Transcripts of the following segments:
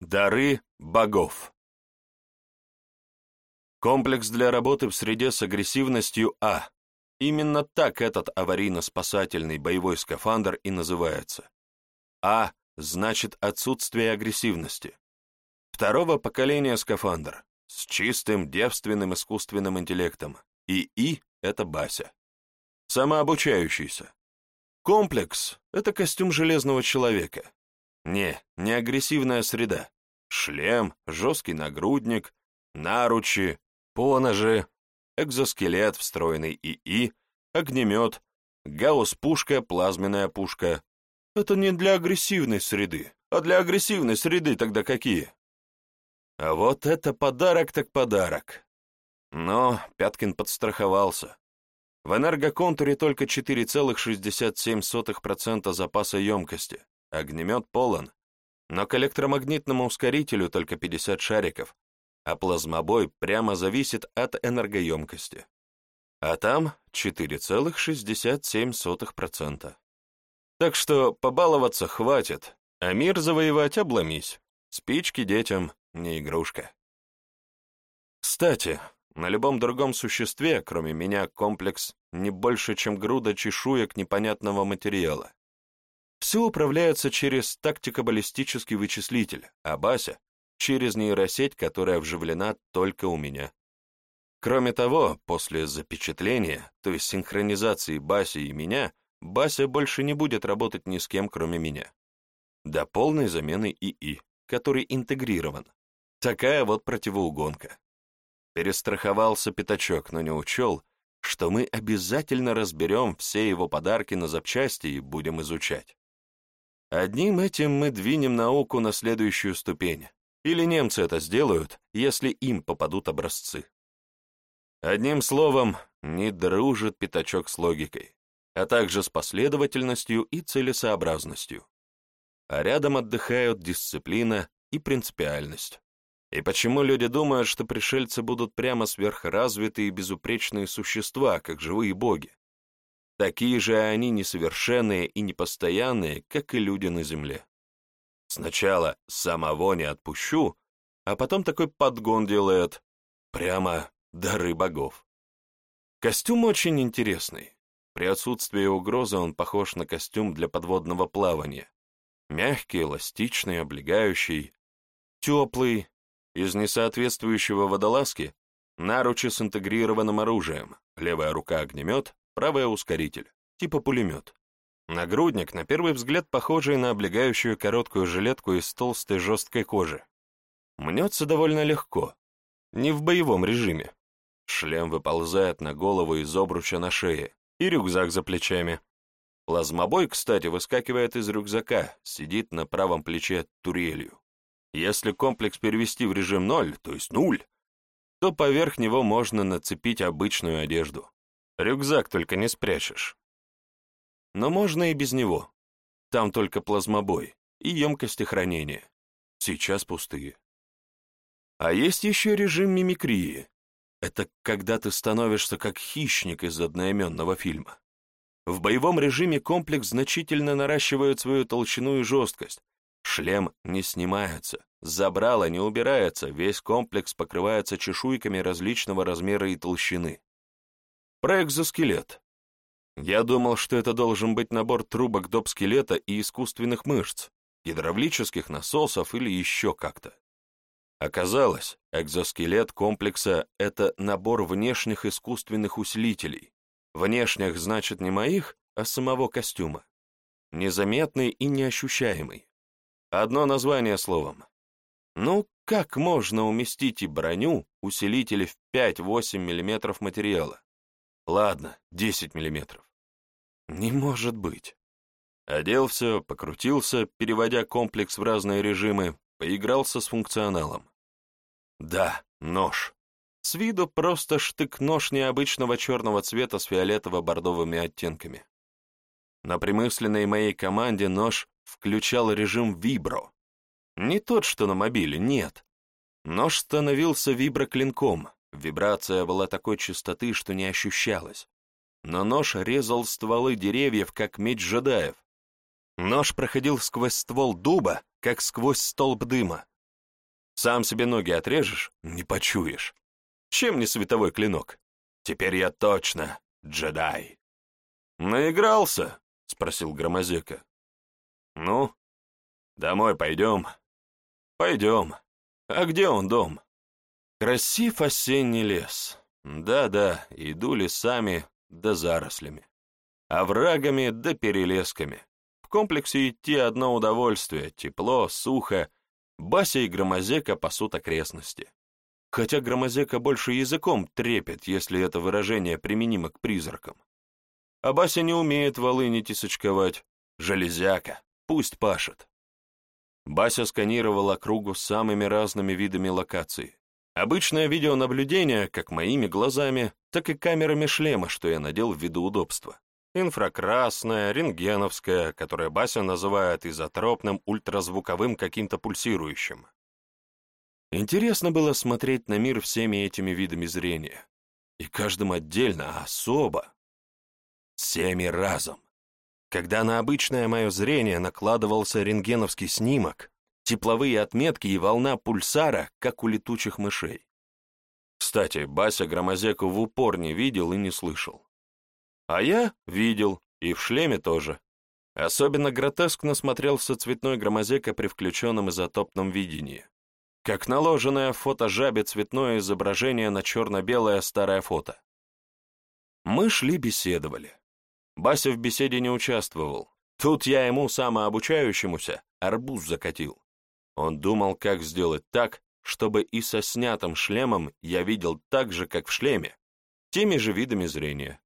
дары богов. Комплекс для работы в среде с агрессивностью А. Именно так этот аварийно-спасательный боевой скафандр и называется. А значит отсутствие агрессивности. Второго поколения скафандр с чистым девственным искусственным интеллектом. И И — это Бася. Самообучающийся. Комплекс — это костюм железного человека, не, не агрессивная среда. Шлем, жесткий нагрудник, наручи, поножи, экзоскелет, встроенный ИИ, огнемет, гаусс-пушка, плазменная пушка. Это не для агрессивной среды, а для агрессивной среды тогда какие? А вот это подарок так подарок. Но Пяткин подстраховался. В энергоконтуре только 4,67% запаса емкости огнемет полон, но к электромагнитному ускорителю только 50 шариков, а плазмобой прямо зависит от энергоемкости. А там 4,67%. Так что побаловаться хватит, а мир завоевать обломись. Спички детям не игрушка. Кстати, на любом другом существе, кроме меня, комплекс не больше, чем груда чешуек непонятного материала. Все управляется через тактико-баллистический вычислитель, а Бася — через нейросеть, которая вживлена только у меня. Кроме того, после запечатления, то есть синхронизации Баси и меня, Бася больше не будет работать ни с кем, кроме меня. До полной замены ИИ, который интегрирован. Такая вот противоугонка. Перестраховался пятачок, но не учел, что мы обязательно разберем все его подарки на запчасти и будем изучать. Одним этим мы двинем науку на следующую ступень. Или немцы это сделают, если им попадут образцы. Одним словом, не дружит пятачок с логикой, а также с последовательностью и целесообразностью. А рядом отдыхают дисциплина и принципиальность. И почему люди думают, что пришельцы будут прямо сверхразвитые и безупречные существа, как живые боги? Такие же они несовершенные и непостоянные, как и люди на земле. Сначала самого не отпущу, а потом такой подгон делает. Прямо дары богов. Костюм очень интересный. При отсутствии угрозы он похож на костюм для подводного плавания. Мягкий, эластичный, облегающий, теплый, из несоответствующего водолазки, наручи с интегрированным оружием, левая рука огнемет, правый ускоритель, типа пулемет. Нагрудник, на первый взгляд, похожий на облегающую короткую жилетку из толстой жесткой кожи. Мнется довольно легко, не в боевом режиме. Шлем выползает на голову из обруча на шее, и рюкзак за плечами. Плазмобой, кстати, выскакивает из рюкзака, сидит на правом плече турелью. Если комплекс перевести в режим ноль, то есть нуль, то поверх него можно нацепить обычную одежду. Рюкзак только не спрячешь. Но можно и без него. Там только плазмобой и емкости хранения. Сейчас пустые. А есть еще режим мимикрии. Это когда ты становишься как хищник из одноименного фильма. В боевом режиме комплекс значительно наращивает свою толщину и жесткость. Шлем не снимается, забрало не убирается, весь комплекс покрывается чешуйками различного размера и толщины про экзоскелет. Я думал, что это должен быть набор трубок доп. скелета и искусственных мышц, гидравлических насосов или еще как-то. Оказалось, экзоскелет комплекса — это набор внешних искусственных усилителей. Внешних значит не моих, а самого костюма. Незаметный и неощущаемый. Одно название словом. Ну, как можно уместить и броню, усилители в 5-8 мм материала? Ладно, 10 миллиметров. Не может быть. Оделся, покрутился, переводя комплекс в разные режимы, поигрался с функционалом. Да, нож. С виду просто штык-нож необычного черного цвета с фиолетово-бордовыми оттенками. На примысленной моей команде нож включал режим вибро. Не тот, что на мобиле, нет. Нож становился вибро-клинком. Вибрация была такой частоты, что не ощущалась. Но нож резал стволы деревьев, как меч жадаев. Нож проходил сквозь ствол дуба, как сквозь столб дыма. Сам себе ноги отрежешь — не почуешь. Чем не световой клинок? Теперь я точно джедай. «Наигрался?» — спросил Громозека. «Ну, домой пойдем?» «Пойдем. А где он дом?» Красив осенний лес. Да-да, иду лесами да зарослями. Оврагами да перелесками. В комплексе идти одно удовольствие, тепло, сухо. Бася и Громозека пасут окрестности. Хотя Громозека больше языком трепет, если это выражение применимо к призракам. А Бася не умеет волынить и сочковать. Железяка, пусть пашет. Бася сканировала кругу с самыми разными видами локаций. Обычное видеонаблюдение, как моими глазами, так и камерами шлема, что я надел ввиду удобства. Инфракрасная, рентгеновская, которая Бася называет изотропным ультразвуковым каким-то пульсирующим. Интересно было смотреть на мир всеми этими видами зрения. И каждым отдельно, а особо. Всеми разом. Когда на обычное мое зрение накладывался рентгеновский снимок, тепловые отметки и волна пульсара, как у летучих мышей. Кстати, Бася Громозеку в упор не видел и не слышал. А я видел, и в шлеме тоже. Особенно гротескно смотрелся цветной Громозека при включенном изотопном видении. Как наложенное фото жабе цветное изображение на черно-белое старое фото. Мы шли беседовали. Бася в беседе не участвовал. Тут я ему, самообучающемуся, арбуз закатил. Он думал, как сделать так, чтобы и со снятым шлемом я видел так же, как в шлеме, теми же видами зрения.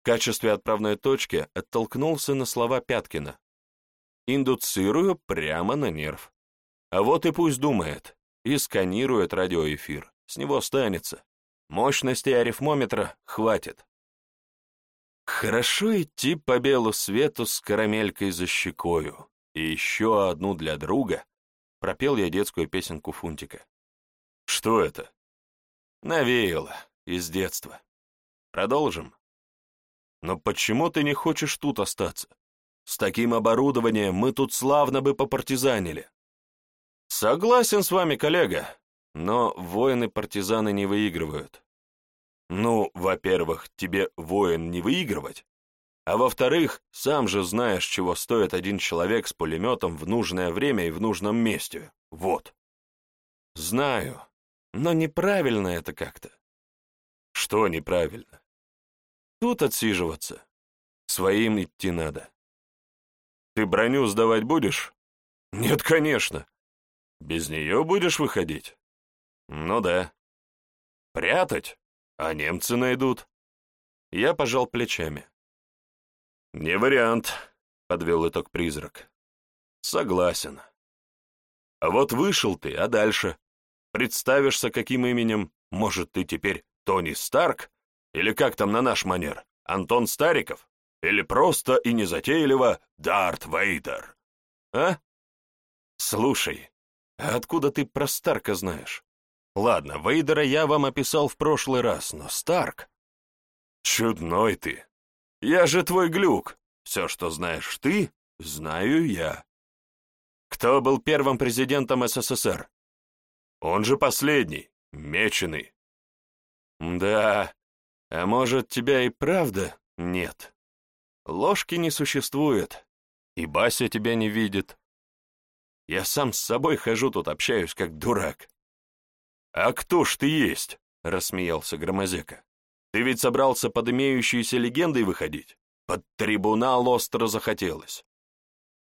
В качестве отправной точки оттолкнулся на слова Пяткина. Индуцирую прямо на нерв. А вот и пусть думает, и сканирует радиоэфир, с него останется. Мощности арифмометра хватит. Хорошо идти по белу свету с карамелькой за щекою, и еще одну для друга, Пропел я детскую песенку Фунтика. «Что это?» «Навеяло. Из детства. Продолжим?» «Но почему ты не хочешь тут остаться? С таким оборудованием мы тут славно бы попартизанили». «Согласен с вами, коллега, но воины-партизаны не выигрывают». «Ну, во-первых, тебе воин не выигрывать, а во-вторых, сам же знаешь, чего стоит один человек с пулеметом в нужное время и в нужном месте. Вот. Знаю, но неправильно это как-то. Что неправильно? Тут отсиживаться. Своим идти надо. Ты броню сдавать будешь? Нет, конечно. Без нее будешь выходить? Ну да. Прятать? А немцы найдут. Я пожал плечами. «Не вариант», — подвел итог призрак. «Согласен. А вот вышел ты, а дальше? Представишься каким именем? Может, ты теперь Тони Старк? Или как там на наш манер? Антон Стариков? Или просто и незатейливо Дарт Вейдер? А? Слушай, а откуда ты про Старка знаешь? Ладно, Вейдера я вам описал в прошлый раз, но Старк... Чудной ты!» Я же твой глюк. Все, что знаешь ты, знаю я. Кто был первым президентом СССР? Он же последний, меченый. Да, а может, тебя и правда нет? Ложки не существует, и Бася тебя не видит. Я сам с собой хожу тут, общаюсь как дурак. А кто ж ты есть? — рассмеялся Громозека. Ты ведь собрался под имеющиеся легендой выходить? Под трибунал остро захотелось.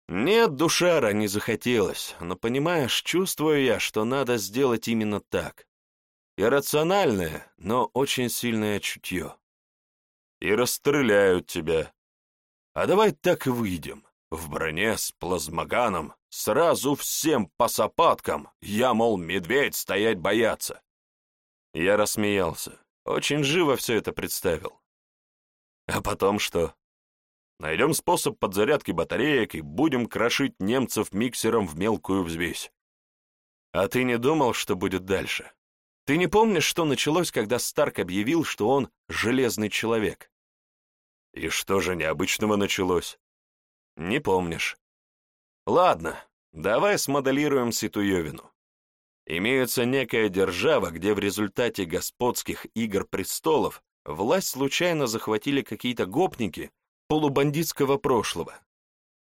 Нет, душера не захотелось, но, понимаешь, чувствую я, что надо сделать именно так. Иррациональное, но очень сильное чутье. И расстреляют тебя. А давай так и выйдем. В броне с плазмоганом, сразу всем по сапаткам. Я, мол, медведь стоять бояться. Я рассмеялся. Очень живо все это представил. А потом что? Найдем способ подзарядки батареек и будем крошить немцев миксером в мелкую взвесь. А ты не думал, что будет дальше? Ты не помнишь, что началось, когда Старк объявил, что он «железный человек»? И что же необычного началось? Не помнишь. Ладно, давай смоделируем Ситуевину. Имеется некая держава, где в результате господских игр престолов власть случайно захватили какие-то гопники полубандитского прошлого.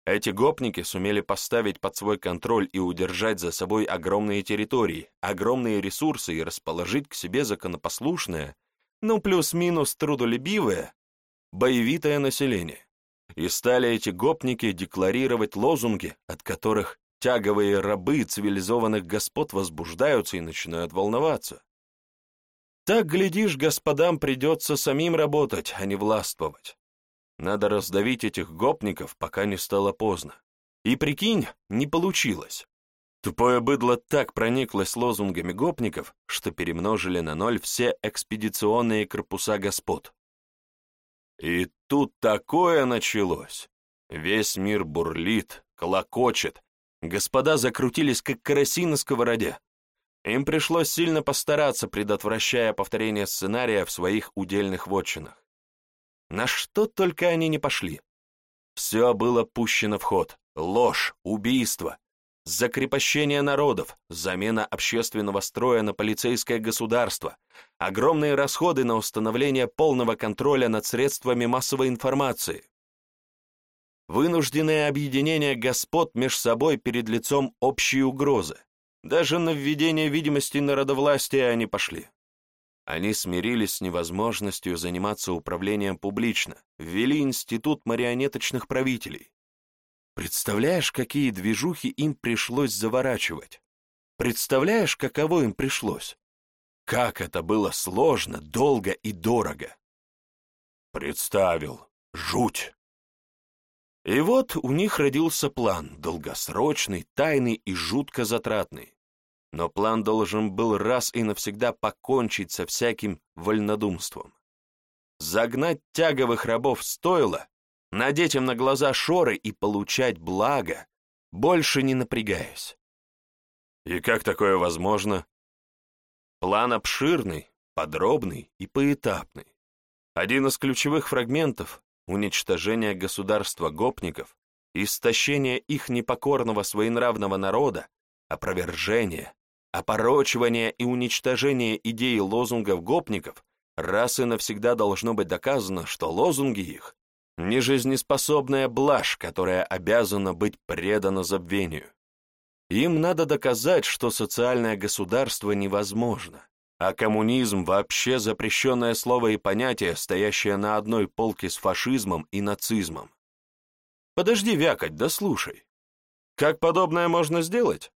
Эти гопники сумели поставить под свой контроль и удержать за собой огромные территории, огромные ресурсы и расположить к себе законопослушное, ну плюс-минус трудолюбивое, боевитое население. И стали эти гопники декларировать лозунги, от которых тяговые рабы цивилизованных господ возбуждаются и начинают волноваться. Так, глядишь, господам придется самим работать, а не властвовать. Надо раздавить этих гопников, пока не стало поздно. И прикинь, не получилось. Тупое быдло так прониклось лозунгами гопников, что перемножили на ноль все экспедиционные корпуса господ. И тут такое началось. Весь мир бурлит, колокочет, Господа закрутились, как караси на сковороде. Им пришлось сильно постараться, предотвращая повторение сценария в своих удельных вотчинах. На что только они не пошли. Все было пущено в ход. Ложь, убийство, закрепощение народов, замена общественного строя на полицейское государство, огромные расходы на установление полного контроля над средствами массовой информации вынужденное объединение господ меж собой перед лицом общей угрозы. Даже на введение видимости народовластия они пошли. Они смирились с невозможностью заниматься управлением публично, ввели институт марионеточных правителей. Представляешь, какие движухи им пришлось заворачивать? Представляешь, каково им пришлось? Как это было сложно, долго и дорого! Представил. Жуть! И вот у них родился план, долгосрочный, тайный и жутко затратный. Но план должен был раз и навсегда покончить со всяким вольнодумством. Загнать тяговых рабов стоило, надеть им на глаза шоры и получать благо, больше не напрягаясь. И как такое возможно? План обширный, подробный и поэтапный. Один из ключевых фрагментов уничтожение государства гопников, истощение их непокорного своенравного народа, опровержение, опорочивание и уничтожение идеи лозунгов гопников раз и навсегда должно быть доказано, что лозунги их – не жизнеспособная блажь, которая обязана быть предана забвению. Им надо доказать, что социальное государство невозможно, а коммунизм вообще запрещенное слово и понятие, стоящее на одной полке с фашизмом и нацизмом. Подожди вякать, да слушай. Как подобное можно сделать?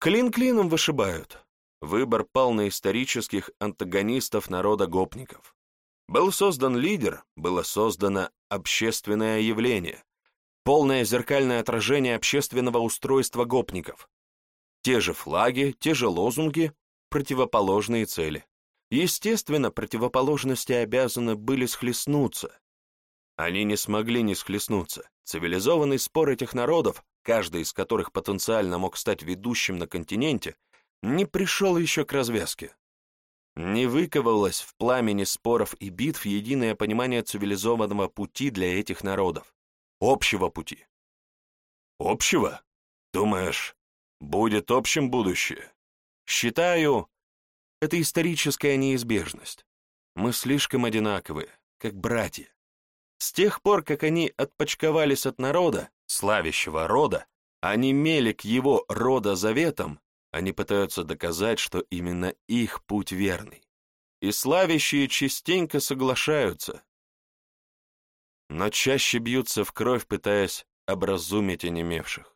Клин клином вышибают. Выбор пал на исторических антагонистов народа гопников. Был создан лидер, было создано общественное явление, полное зеркальное отражение общественного устройства гопников. Те же флаги, те же лозунги, противоположные цели. Естественно, противоположности обязаны были схлестнуться. Они не смогли не схлестнуться. Цивилизованный спор этих народов, каждый из которых потенциально мог стать ведущим на континенте, не пришел еще к развязке. Не выковалось в пламени споров и битв единое понимание цивилизованного пути для этих народов. Общего пути. Общего? Думаешь, будет общим будущее? Считаю, это историческая неизбежность. Мы слишком одинаковые, как братья. С тех пор, как они отпочковались от народа, славящего рода, они мели к его рода заветом. они пытаются доказать, что именно их путь верный. И славящие частенько соглашаются, но чаще бьются в кровь, пытаясь образумить онемевших.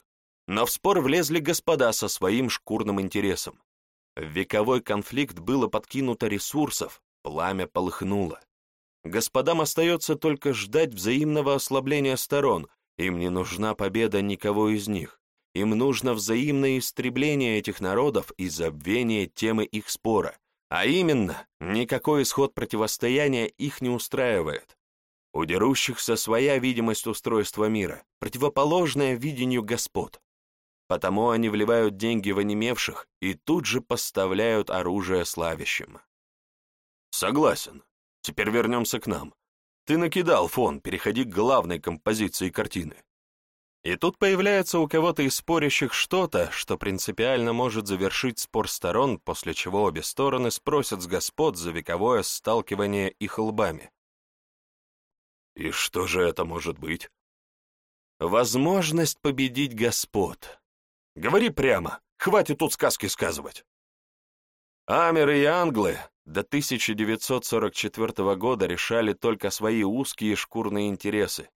Но в спор влезли господа со своим шкурным интересом. Вековой конфликт было подкинуто ресурсов, пламя полыхнуло. Господам остается только ждать взаимного ослабления сторон, им не нужна победа никого из них. Им нужно взаимное истребление этих народов и забвение темы их спора. А именно, никакой исход противостояния их не устраивает. У дерущихся своя видимость устройства мира, противоположная видению господ. Потому они вливают деньги в онемевших и тут же поставляют оружие славящим. Согласен. Теперь вернемся к нам. Ты накидал фон, переходи к главной композиции картины. И тут появляется у кого-то из спорящих что-то, что принципиально может завершить спор сторон, после чего обе стороны спросят с господ за вековое сталкивание их лбами. И что же это может быть? Возможность победить господ. Говори прямо, хватит тут сказки сказывать. Амеры и англы до 1944 года решали только свои узкие шкурные интересы.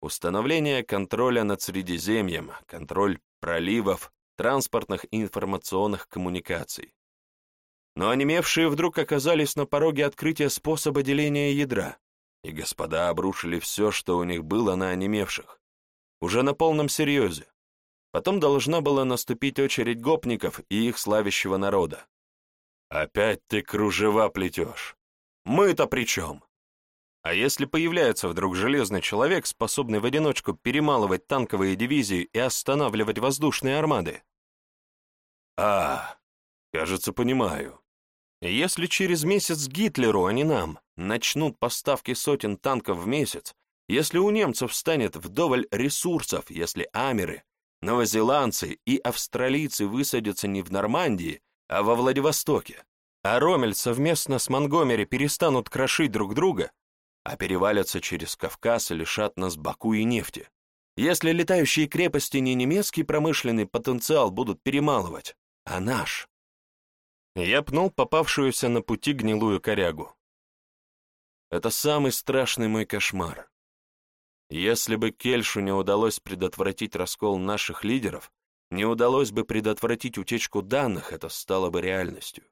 Установление контроля над Средиземьем, контроль проливов, транспортных и информационных коммуникаций. Но онемевшие вдруг оказались на пороге открытия способа деления ядра, и господа обрушили все, что у них было на онемевших. Уже на полном серьезе. Потом должна была наступить очередь гопников и их славящего народа. «Опять ты кружева плетешь! Мы-то при чем?» А если появляется вдруг железный человек, способный в одиночку перемалывать танковые дивизии и останавливать воздушные армады? А, кажется, понимаю. Если через месяц Гитлеру, а не нам, начнут поставки сотен танков в месяц, если у немцев станет вдоволь ресурсов, если амеры, новозеландцы и австралийцы высадятся не в Нормандии, а во Владивостоке, а Ромель совместно с Монгомери перестанут крошить друг друга, а перевалятся через Кавказ и лишат нас Баку и нефти. Если летающие крепости не немецкий промышленный потенциал будут перемалывать, а наш. Я пнул попавшуюся на пути гнилую корягу. Это самый страшный мой кошмар. Если бы Кельшу не удалось предотвратить раскол наших лидеров, не удалось бы предотвратить утечку данных, это стало бы реальностью.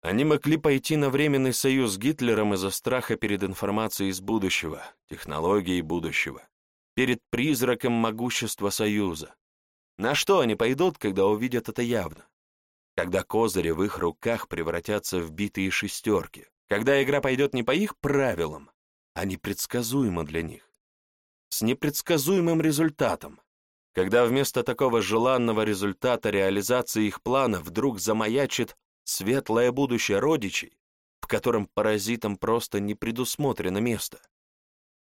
Они могли пойти на временный союз с Гитлером из-за страха перед информацией из будущего, технологией будущего, перед призраком могущества союза. На что они пойдут, когда увидят это явно? Когда козыри в их руках превратятся в битые шестерки, когда игра пойдет не по их правилам, а непредсказуемо для них с непредсказуемым результатом, когда вместо такого желанного результата реализации их плана вдруг замаячит светлое будущее родичей, в котором паразитам просто не предусмотрено место.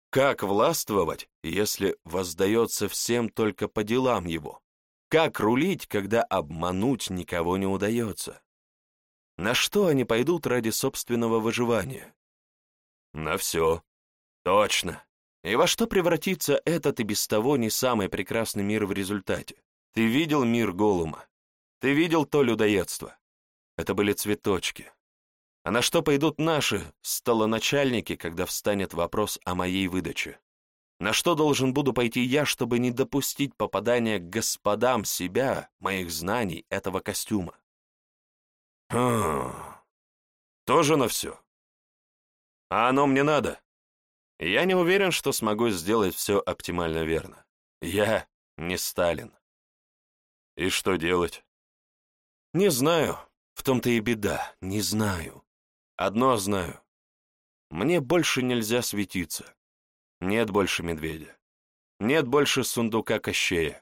Как властвовать, если воздается всем только по делам его? Как рулить, когда обмануть никого не удается? На что они пойдут ради собственного выживания? На все. Точно. И во что превратится этот и без того не самый прекрасный мир в результате? Ты видел мир Голума. Ты видел то людоедство. Это были цветочки. А на что пойдут наши столоначальники, когда встанет вопрос о моей выдаче? На что должен буду пойти я, чтобы не допустить попадания к господам себя, моих знаний, этого костюма? Хм, тоже на все. А оно мне надо. Я не уверен, что смогу сделать все оптимально верно. Я не Сталин. И что делать? Не знаю. В том-то и беда. Не знаю. Одно знаю. Мне больше нельзя светиться. Нет больше медведя. Нет больше сундука Кощея.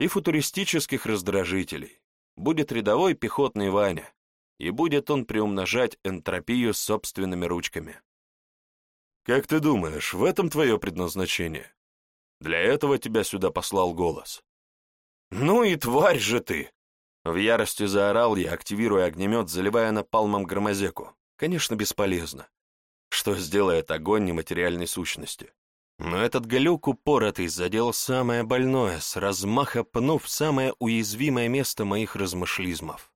И футуристических раздражителей. Будет рядовой пехотный Ваня. И будет он приумножать энтропию собственными ручками. Как ты думаешь, в этом твое предназначение? Для этого тебя сюда послал голос. Ну и тварь же ты! В ярости заорал я, активируя огнемет, заливая напалмом громозеку. Конечно, бесполезно. Что сделает огонь нематериальной сущности? Но этот галюк упоротый задел самое больное, с размаха пнув самое уязвимое место моих размышлизмов.